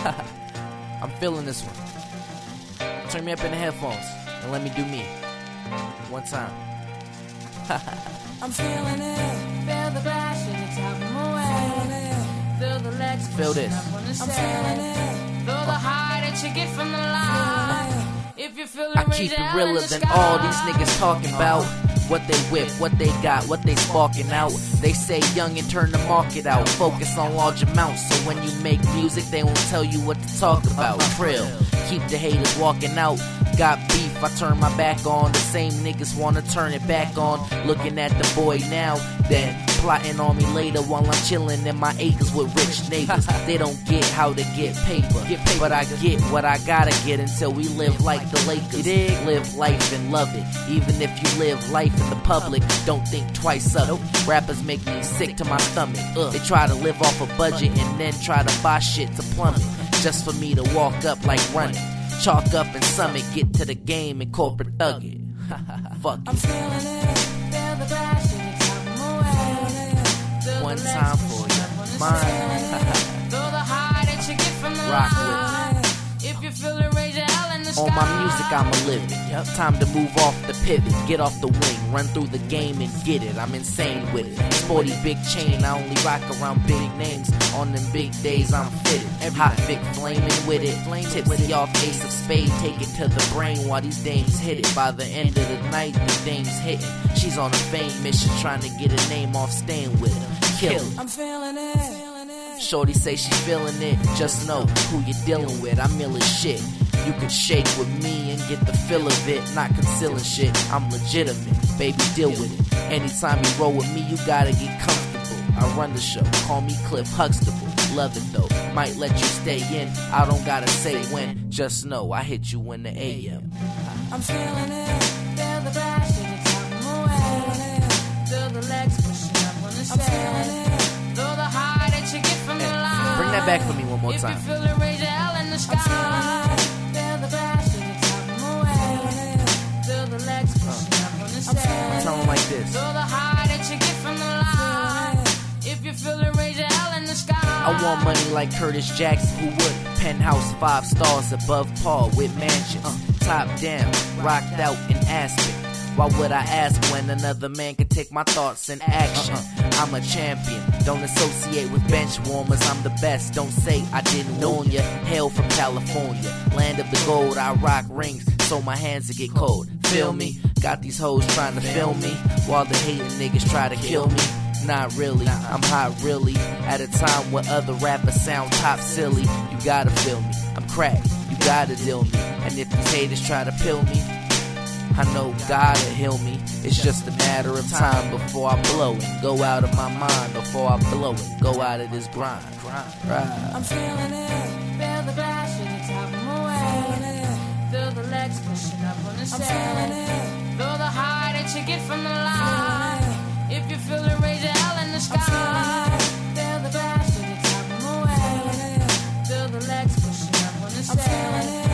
I'm feeling this one. Turn me up in the headphones and let me do me. One time. I'm feeling it. Feel the passion, it's having away. Feel the legs. Feel this. I'm feeling it. Feel the high that you get from the light. If you feel it, I keep it realer than all these niggas talking about. What they whip, what they got, what they sparking out. They say young and turn the market out. Focus on large amounts. So when you make music, they won't tell you what to talk about. Trill. Keep the haters walking out. Got beef, I turn my back on. The same niggas wanna turn it back on. Looking at the boy now, then plotting on me later while I'm chilling in my acres with rich neighbors. they don't get how to get paper, get paper, but I get what I gotta get until we live like the Lakers. Live life and love it. Even if you live life in the public, don't think twice of it. Rappers make me sick to my stomach. They try to live off a budget and then try to buy shit to plummet just for me to walk up like running. Chalk up and summit, get to the game and corporate thug it. Fuck I'm it. feeling it. It, raise your hell in the sky. On my music, I'ma. Yep. Time to move off the pivot, get off the wing, run through the game and get it. I'm insane with it. Sporty big chain, I only rock around big names. On them big days, I'm fitted. Hot Vic flaming with it. Tipsy off ace of spade, take it to the brain while these dames hit it. By the end of the night, the dame's hitting. She's on a fame mission, trying to get a name off staying with her. Kill it. I'm feeling it. Shorty say she feeling it. Just know who you're dealing with. I'm ill as shit. You can shake with me and get the feel of it. Not concealing shit. I'm legitimate. Baby, deal with it. Anytime you roll with me, you gotta get comfortable. I run the show. Call me Cliff Huxtable. Love it though. Might let you stay in. I don't gotta say when. Just know I hit you in the AM. I'm feeling it. Light. If you feel it, raise your hell in the sky. I want money like Curtis Jackson, who would. Penthouse five stars above par with mansions. Uh, top down, rocked out in Aspen. Why would I ask when another man could take my thoughts in action? I'm a champion, don't associate with bench warmers. I'm the best, don't say I didn't warn ya. Hail from California, land of the gold. I rock rings so my hands will get cold. Feel me? Got these hoes trying to film me while the hating niggas try to kill me. Not really, I'm hot really. At a time where other rappers sound top silly, you gotta feel me. I'm cracked, you gotta deal me. And if these haters try to pill me, I know God'll heal me. It's just a matter of time before I blow it. Go out of my mind before I blow it. Go out of this grind. grind, grind. I'm feeling it. Feel the glass and it's helping away. Feel the legs pushing up on the sand. Feel the high that you get from the light. If you feel the rage of hell in the sky. I'm feeling it, Feel the glass and it's helping away. Feel the legs pushing up on the sand.